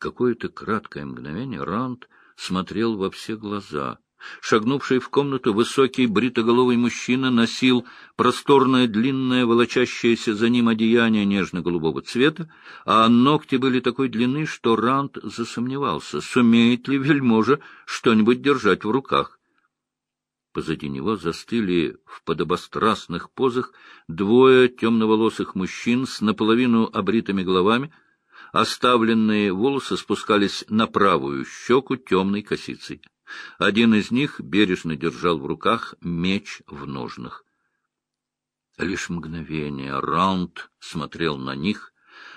Какое-то краткое мгновение Ранд смотрел во все глаза. Шагнувший в комнату высокий бритоголовый мужчина носил просторное длинное волочащееся за ним одеяние нежно-голубого цвета, а ногти были такой длины, что Ранд засомневался, сумеет ли вельможа что-нибудь держать в руках. Позади него застыли в подобострастных позах двое темноволосых мужчин с наполовину обритыми головами, оставленные волосы спускались на правую щеку темной косицей. Один из них бережно держал в руках меч в ножнах. Лишь мгновение Раунд смотрел на них,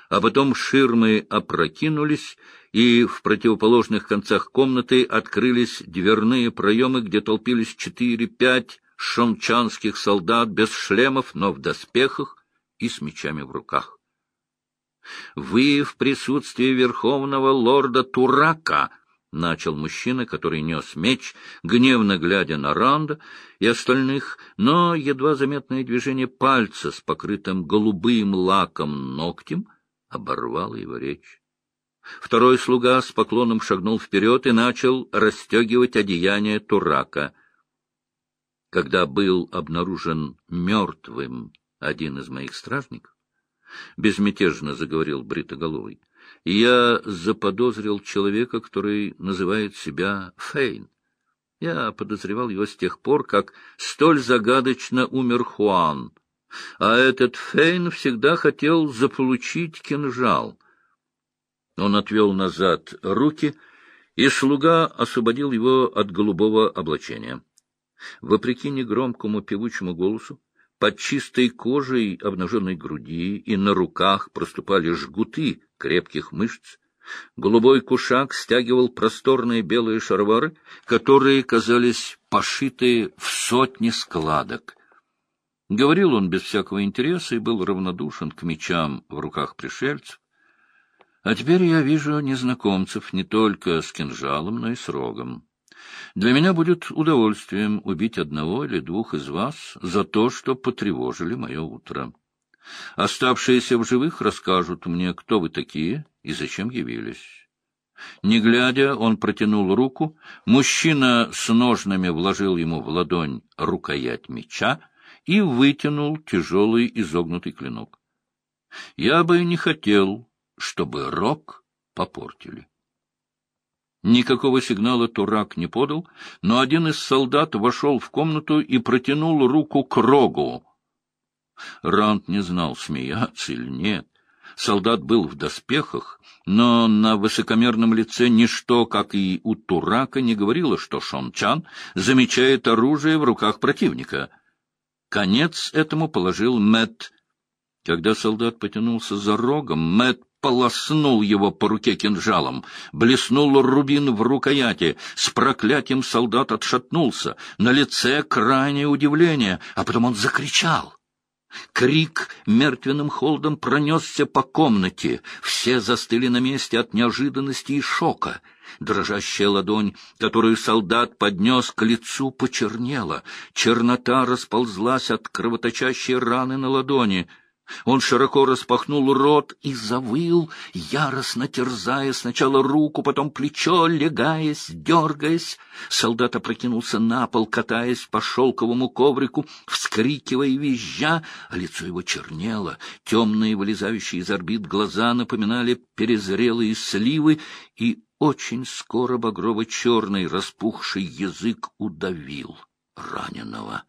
а потом ширмы опрокинулись, и в противоположных концах комнаты открылись дверные проемы, где толпились четыре-пять шончанских солдат без шлемов, но в доспехах и с мечами в руках. Вы в присутствии верховного лорда Турака, — начал мужчина, который нес меч, гневно глядя на Ранда и остальных, но едва заметное движение пальца с покрытым голубым лаком ногтем оборвало его речь. Второй слуга с поклоном шагнул вперед и начал расстегивать одеяние Турака. Когда был обнаружен мертвым один из моих стражников, — безмятежно заговорил Бритоголовый. — Я заподозрил человека, который называет себя Фейн. Я подозревал его с тех пор, как столь загадочно умер Хуан. А этот Фейн всегда хотел заполучить кинжал. Он отвел назад руки, и слуга освободил его от голубого облачения. Вопреки негромкому певучему голосу, под чистой кожей обнаженной груди и на руках проступали жгуты крепких мышц. Голубой кушак стягивал просторные белые шаровары, которые казались пошиты в сотни складок. Говорил он без всякого интереса и был равнодушен к мечам в руках пришельцев. А теперь я вижу незнакомцев не только с кинжалом, но и с рогом. Для меня будет удовольствием убить одного или двух из вас за то, что потревожили мое утро. Оставшиеся в живых расскажут мне, кто вы такие и зачем явились. Не глядя, он протянул руку, мужчина с ножнами вложил ему в ладонь рукоять меча и вытянул тяжелый изогнутый клинок. Я бы не хотел, чтобы рог попортили. Никакого сигнала Турак не подал, но один из солдат вошел в комнату и протянул руку к рогу. Ранд не знал, смеяться или нет. Солдат был в доспехах, но на высокомерном лице ничто, как и у Турака, не говорило, что Шончан замечает оружие в руках противника. Конец этому положил Мэт. Когда солдат потянулся за рогом, Мэт полоснул его по руке кинжалом. Блеснул рубин в рукояти. С проклятием солдат отшатнулся. На лице крайнее удивление, а потом он закричал. Крик мертвенным холодом пронесся по комнате. Все застыли на месте от неожиданности и шока. Дрожащая ладонь, которую солдат поднес к лицу, почернела. Чернота расползлась от кровоточащей раны на ладони — он широко распахнул рот и завыл, яростно терзая сначала руку, потом плечо, легаясь, дергаясь. Солдат опрокинулся на пол, катаясь по шелковому коврику, вскрикивая и визжа, а лицо его чернело. Темные, вылезающие из орбит глаза напоминали перезрелые сливы, и очень скоро багрово-черный распухший язык удавил раненого.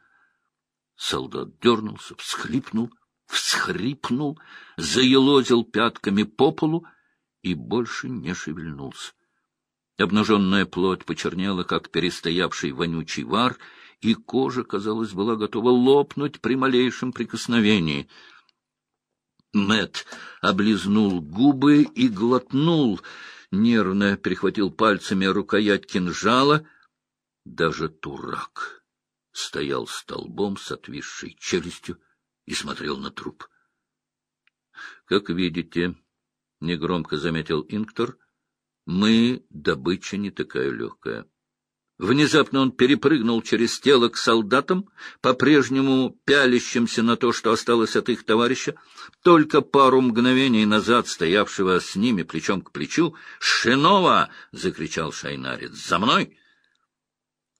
Солдат дернулся, всхлипнул — всхрипнул, заелозил пятками по полу и больше не шевельнулся. Обнаженная плоть почернела, как перестоявший вонючий вар, и кожа, казалось, была готова лопнуть при малейшем прикосновении. Мэт облизнул губы и глотнул, нервно перехватил пальцами рукоять кинжала. Даже турак стоял столбом с отвисшей челюстью, и смотрел на труп. — Как видите, — негромко заметил Инктор, — мы добыча не такая легкая. Внезапно он перепрыгнул через тело к солдатам, по-прежнему пялящимся на то, что осталось от их товарища, только пару мгновений назад стоявшего с ними плечом к плечу. «Шинова!» — закричал Шайнарец. «За мной!»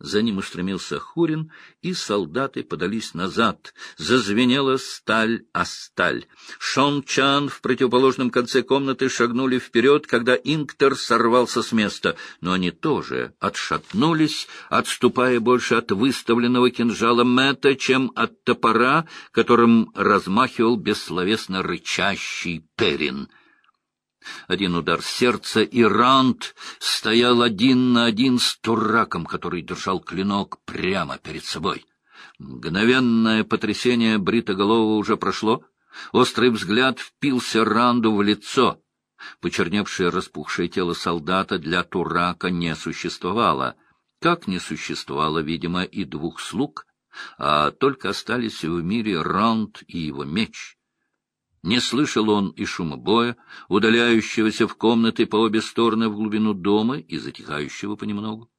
За ним устремился Хурин, и солдаты подались назад. Зазвенела сталь о сталь. Шон Чан в противоположном конце комнаты шагнули вперед, когда Инктор сорвался с места. Но они тоже отшатнулись, отступая больше от выставленного кинжала Мэтта, чем от топора, которым размахивал бессловесно рычащий Перин. Один удар сердца, и Рант стоял один на один с Тураком, который держал клинок прямо перед собой. Мгновенное потрясение бритоголового уже прошло. Острый взгляд впился Ранду в лицо. Почерневшее распухшее тело солдата для Турака не существовало, как не существовало, видимо, и двух слуг, а только остались в мире Ранд и его меч — не слышал он и шума боя, удаляющегося в комнаты по обе стороны в глубину дома и затихающего понемногу.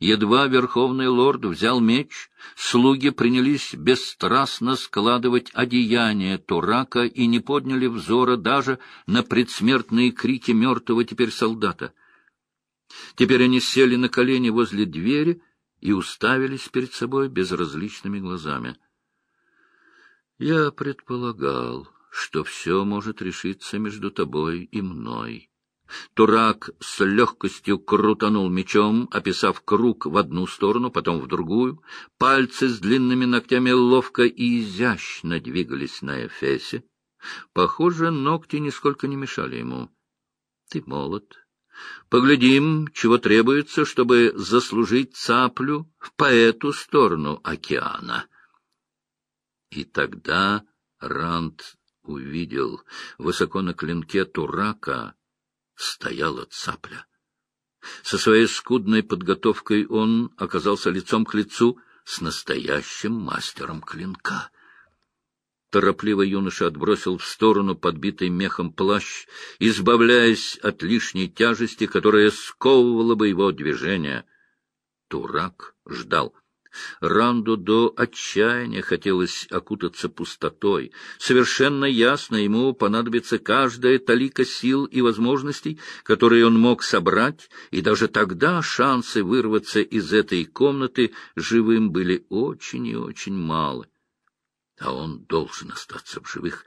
Едва верховный лорд взял меч, слуги принялись бесстрастно складывать одеяние Турака и не подняли взора даже на предсмертные крики мертвого теперь солдата. Теперь они сели на колени возле двери и уставились перед собой безразличными глазами. — Я предполагал, что все может решиться между тобой и мной. Турак с легкостью крутанул мечом, описав круг в одну сторону, потом в другую. Пальцы с длинными ногтями ловко и изящно двигались на Эфесе. Похоже, ногти нисколько не мешали ему. Ты молод. Поглядим, чего требуется, чтобы заслужить цаплю по эту сторону океана. И тогда Ранд увидел, высоко на клинке Турака стояла цапля. Со своей скудной подготовкой он оказался лицом к лицу с настоящим мастером клинка. Торопливо юноша отбросил в сторону подбитый мехом плащ, избавляясь от лишней тяжести, которая сковывала бы его движение. Турак ждал. Ранду до отчаяния хотелось окутаться пустотой. Совершенно ясно ему понадобится каждая талика сил и возможностей, которые он мог собрать, и даже тогда шансы вырваться из этой комнаты живым были очень и очень малы. А он должен остаться в живых.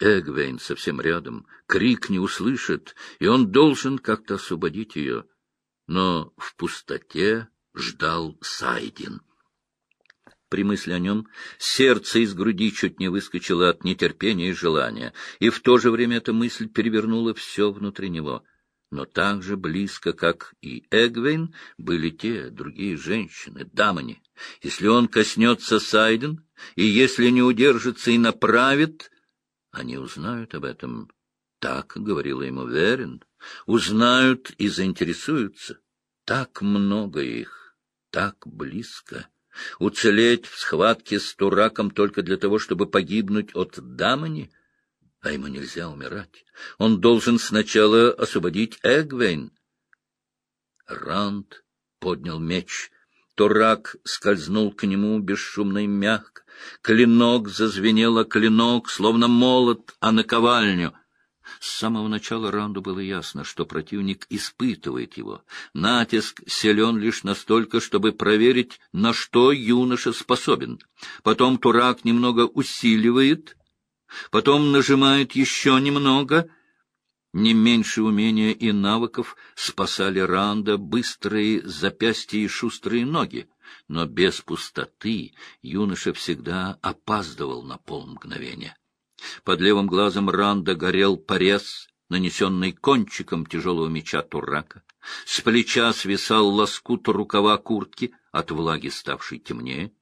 Эгвейн совсем рядом, крик не услышит, и он должен как-то освободить ее. Но в пустоте ждал Сайдин. При мысли о нем сердце из груди чуть не выскочило от нетерпения и желания, и в то же время эта мысль перевернула все внутри него. Но так же близко, как и Эгвейн, были те другие женщины, дамани. Если он коснется Сайден, и если не удержится и направит, они узнают об этом. Так говорила ему Верин. Узнают и заинтересуются. Так много их, так близко. Уцелеть в схватке с Тураком только для того, чтобы погибнуть от Дамани? А ему нельзя умирать. Он должен сначала освободить Эгвейн. Ранд поднял меч. Турак скользнул к нему бесшумно и мягко. Клинок зазвенел о клинок, словно молот, а наковальню. С самого начала Ранду было ясно, что противник испытывает его. Натиск силен лишь настолько, чтобы проверить, на что юноша способен. Потом Турак немного усиливает, потом нажимает еще немного. Не меньше умения и навыков спасали Ранда быстрые запястья и шустрые ноги, но без пустоты юноша всегда опаздывал на полмгновения. Под левым глазом Ранда горел порез, нанесенный кончиком тяжелого меча Турака. С плеча свисал лоскут рукава куртки, от влаги ставшей темнее.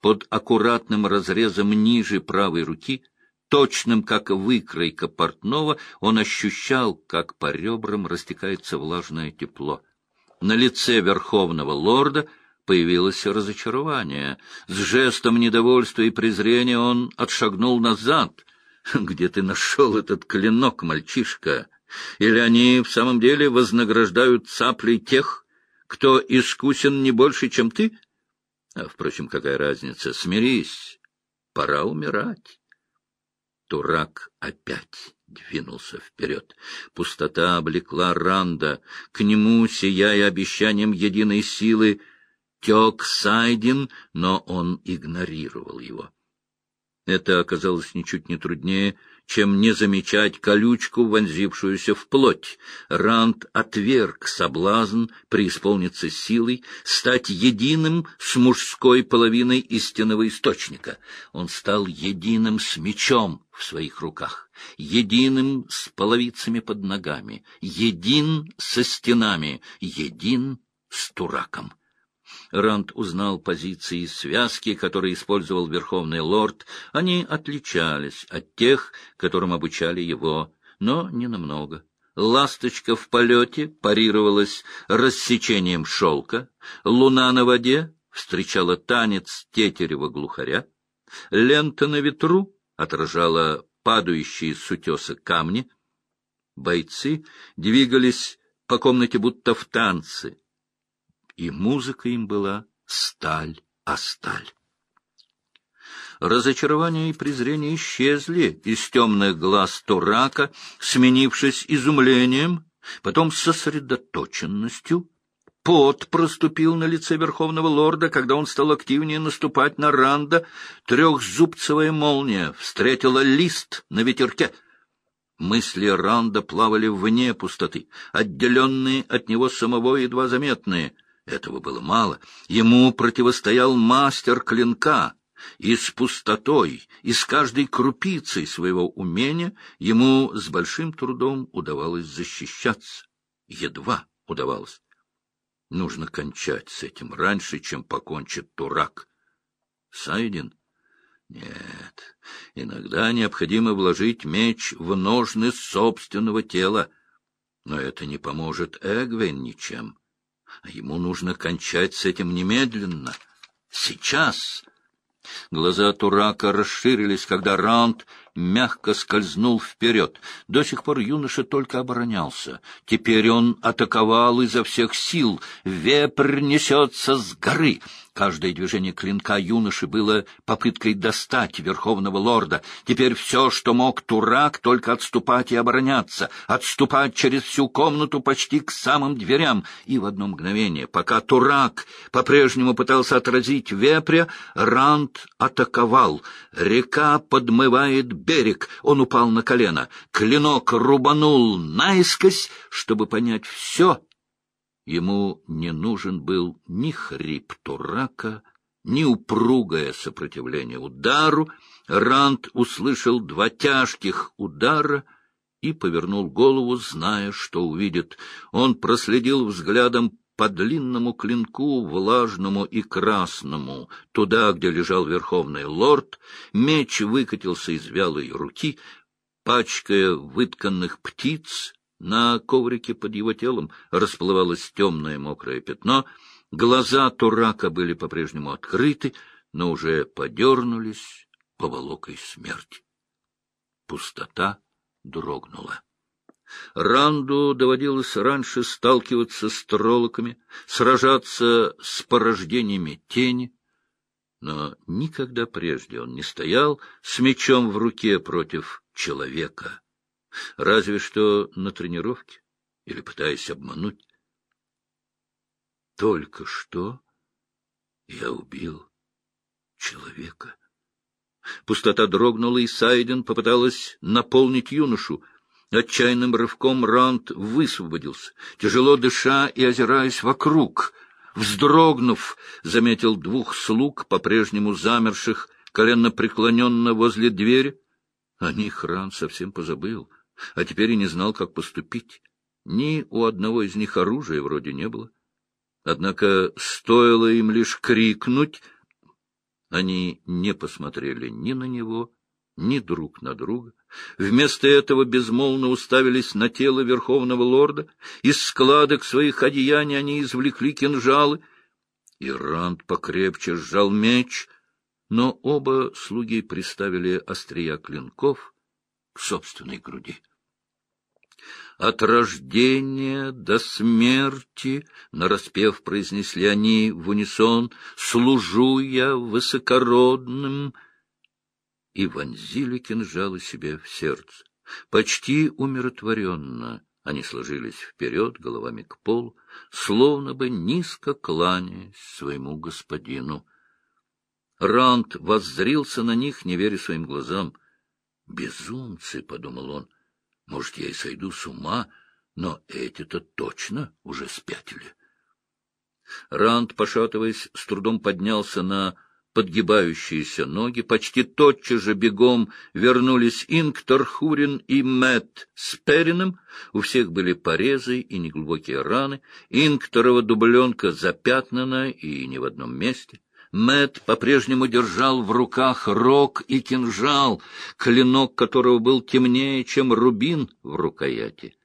Под аккуратным разрезом ниже правой руки, точным как выкройка портного, он ощущал, как по ребрам растекается влажное тепло. На лице верховного лорда появилось разочарование. С жестом недовольства и презрения он отшагнул назад — Где ты нашел этот клинок, мальчишка? Или они в самом деле вознаграждают цаплей тех, кто искусен не больше, чем ты? А, впрочем, какая разница? Смирись, пора умирать. Турак опять двинулся вперед. Пустота облекла Ранда. К нему, сияя обещанием единой силы, тек Сайдин, но он игнорировал его. Это оказалось ничуть не труднее, чем не замечать колючку, вонзившуюся в плоть. Ранд отверг соблазн преисполниться силой, стать единым с мужской половиной истинного источника. Он стал единым с мечом в своих руках, единым с половицами под ногами, един со стенами, един с тураком. Ранд узнал позиции и связки, которые использовал Верховный Лорд. Они отличались от тех, которым обучали его, но не намного. Ласточка в полете парировалась рассечением шелка, луна на воде встречала танец тетерева глухаря, лента на ветру отражала падающие с утеса камни. Бойцы двигались по комнате будто в танце, и музыка им была сталь а сталь. Разочарование и презрение исчезли из темных глаз Турака, сменившись изумлением, потом сосредоточенностью. Пот проступил на лице Верховного Лорда, когда он стал активнее наступать на Ранда. Трехзубцевая молния встретила лист на ветерке. Мысли Ранда плавали вне пустоты, отделенные от него самого едва заметные — этого было мало. Ему противостоял мастер клинка, и с пустотой, и с каждой крупицей своего умения ему с большим трудом удавалось защищаться. Едва удавалось. Нужно кончать с этим раньше, чем покончит Турак. Сайдин? Нет. Иногда необходимо вложить меч в ножны собственного тела. Но это не поможет Эгвен ничем. А ему нужно кончать с этим немедленно. Сейчас. Глаза Турака расширились, когда Раунд мягко скользнул вперед. До сих пор юноша только оборонялся. Теперь он атаковал изо всех сил. Вепрь несется с горы. Каждое движение клинка юноши было попыткой достать верховного лорда. Теперь все, что мог Турак, только отступать и обороняться, отступать через всю комнату почти к самым дверям. И в одно мгновение, пока Турак по-прежнему пытался отразить вепря, Ранд атаковал. Река подмывает берег. Он упал на колено. Клинок рубанул наискось, чтобы понять все — Ему не нужен был ни хрип Турака, ни упругое сопротивление удару. Ранд услышал два тяжких удара и повернул голову, зная, что увидит. Он проследил взглядом по длинному клинку, влажному и красному, туда, где лежал верховный лорд, меч выкатился из вялой руки, пачкая вытканных птиц на коврике под его телом расплывалось темное мокрое пятно, глаза Турака были по-прежнему открыты, но уже подернулись поволокой смерти. Пустота дрогнула. Ранду доводилось раньше сталкиваться с троллоками, сражаться с порождениями тени, но никогда прежде он не стоял с мечом в руке против человека. Разве что на тренировке или пытаясь обмануть. Только что я убил человека. Пустота дрогнула, и Сайден попыталась наполнить юношу. Отчаянным рывком Раунд высвободился, тяжело дыша и озираясь вокруг. Вздрогнув, заметил двух слуг, по-прежнему замерших, коленно преклоненно возле двери. О них Ран совсем позабыл а теперь и не знал, как поступить. Ни у одного из них оружия вроде не было. Однако стоило им лишь крикнуть, они не посмотрели ни на него, ни друг на друга. Вместо этого безмолвно уставились на тело верховного лорда. Из складок своих одеяний они извлекли кинжалы. И Ранд покрепче сжал меч, но оба слуги приставили острия клинков — к собственной груди. от рождения до смерти, нараспев произнесли они в унисон, служу я высокородным, и вонзили кинжалы себе в сердце. Почти умиротворенно они сложились вперед, головами к полу, словно бы низко кланяясь своему господину. Ранд воззрился на них, не веря своим глазам. «Безумцы!» — подумал он. «Может, я и сойду с ума, но эти-то точно уже спятили». Ранд, пошатываясь, с трудом поднялся на подгибающиеся ноги. Почти тотчас же бегом вернулись Инктор, Хурин и Мэтт с Перином. У всех были порезы и неглубокие раны. Инкторова дубленка запятнана и не в одном месте. Мэт по-прежнему держал в руках рог и кинжал, клинок которого был темнее, чем рубин в рукояти.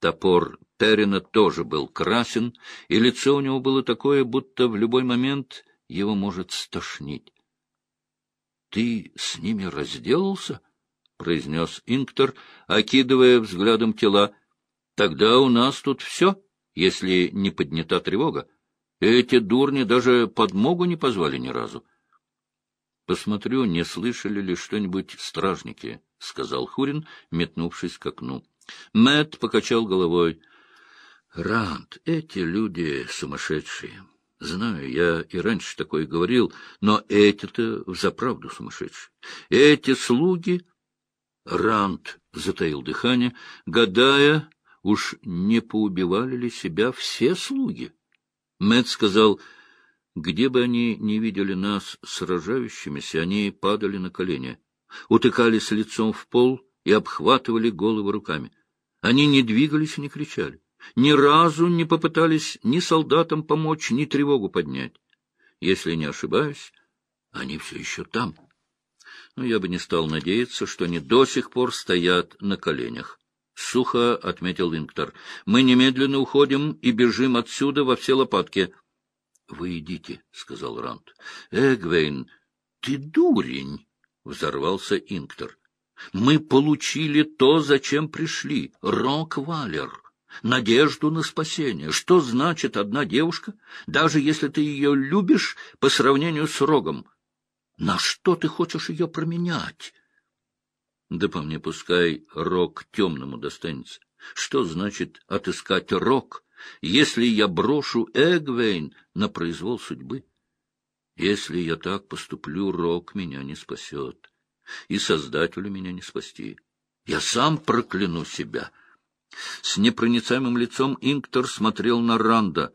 Топор Перина тоже был красен, и лицо у него было такое, будто в любой момент его может стошнить. — Ты с ними разделался? — произнес Инктор, окидывая взглядом тела. — Тогда у нас тут все, если не поднята тревога. Эти дурни даже подмогу не позвали ни разу. — Посмотрю, не слышали ли что-нибудь стражники, — сказал Хурин, метнувшись к окну. Мэт покачал головой. — Ранд, эти люди сумасшедшие. Знаю, я и раньше такое говорил, но эти-то взаправду сумасшедшие. Эти слуги... Рант затаил дыхание, гадая, уж не поубивали ли себя все слуги. Мэт сказал, где бы они не видели нас сражающимися, они падали на колени, утыкались лицом в пол и обхватывали головы руками. Они не двигались и не кричали ни разу не попытались ни солдатам помочь, ни тревогу поднять. Если не ошибаюсь, они все еще там. Но я бы не стал надеяться, что они до сих пор стоят на коленях. Сухо отметил Инктор. Мы немедленно уходим и бежим отсюда во все лопатки. — Вы идите, — сказал Рант. — Эгвейн, ты дурень! — взорвался Инктор. — Мы получили то, зачем пришли. Рок-валер надежду на спасение. Что значит одна девушка, даже если ты ее любишь по сравнению с рогом? На что ты хочешь ее променять? Да по мне пускай рог темному достанется. Что значит отыскать рог, если я брошу Эгвейн на произвол судьбы? Если я так поступлю, рог меня не спасет, и Создателю меня не спасти. Я сам прокляну себя — с непроницаемым лицом Инктор смотрел на Ранда.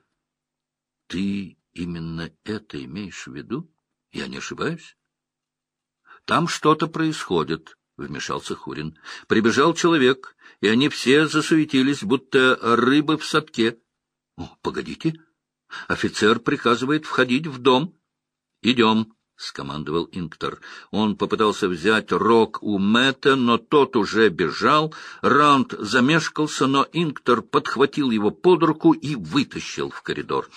— Ты именно это имеешь в виду? Я не ошибаюсь? — Там что-то происходит, — вмешался Хурин. Прибежал человек, и они все засуетились, будто рыбы в садке. — погодите. Офицер приказывает входить в дом. — Идем. — скомандовал Инктор. Он попытался взять рог у Мэтта, но тот уже бежал. Раунд замешкался, но Инктор подхватил его под руку и вытащил в коридор.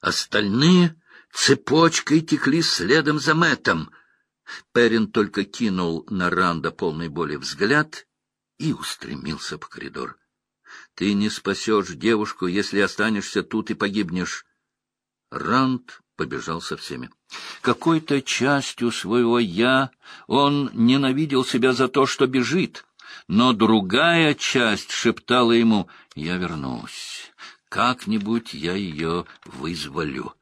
Остальные цепочкой текли следом за Мэттом. Перин только кинул на Ранда полной боли взгляд и устремился по коридору. — Ты не спасешь девушку, если останешься тут и погибнешь. Ранд побежал со всеми. Какой-то частью своего «я» он ненавидел себя за то, что бежит, но другая часть шептала ему «Я вернусь, как-нибудь я ее вызволю».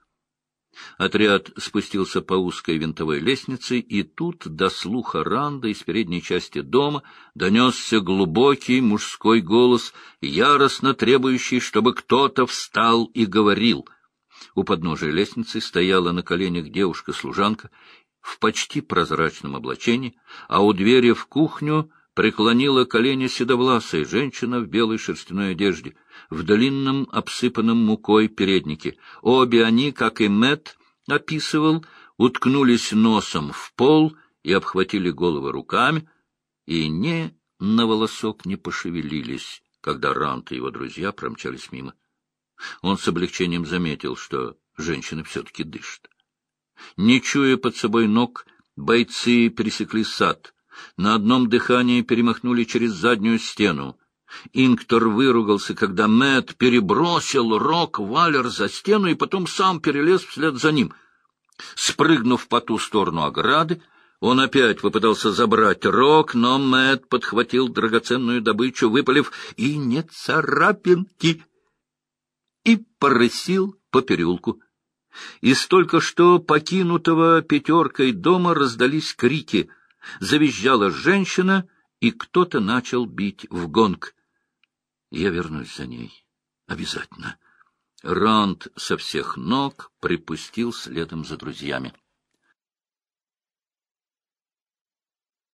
Отряд спустился по узкой винтовой лестнице, и тут до слуха Ранда из передней части дома донесся глубокий мужской голос, яростно требующий, чтобы кто-то встал и говорил — у подножия лестницы стояла на коленях девушка-служанка в почти прозрачном облачении, а у двери в кухню преклонила колени седовласая женщина в белой шерстяной одежде, в длинном обсыпанном мукой переднике. Обе они, как и Мэт описывал, уткнулись носом в пол и обхватили головы руками, и не на волосок не пошевелились, когда Рант и его друзья промчались мимо. Он с облегчением заметил, что женщина все-таки дышит. Не чуя под собой ног, бойцы пересекли сад. На одном дыхании перемахнули через заднюю стену. Инктор выругался, когда Мэт перебросил Рок Валер за стену и потом сам перелез вслед за ним. Спрыгнув по ту сторону ограды, он опять попытался забрать Рок, но Мэт подхватил драгоценную добычу, выпалив «И не царапинки!» И порысил по переулку. Из только что покинутого пятеркой дома раздались крики. Завизжала женщина, и кто-то начал бить в гонг. Я вернусь за ней. Обязательно. Ранд со всех ног припустил следом за друзьями.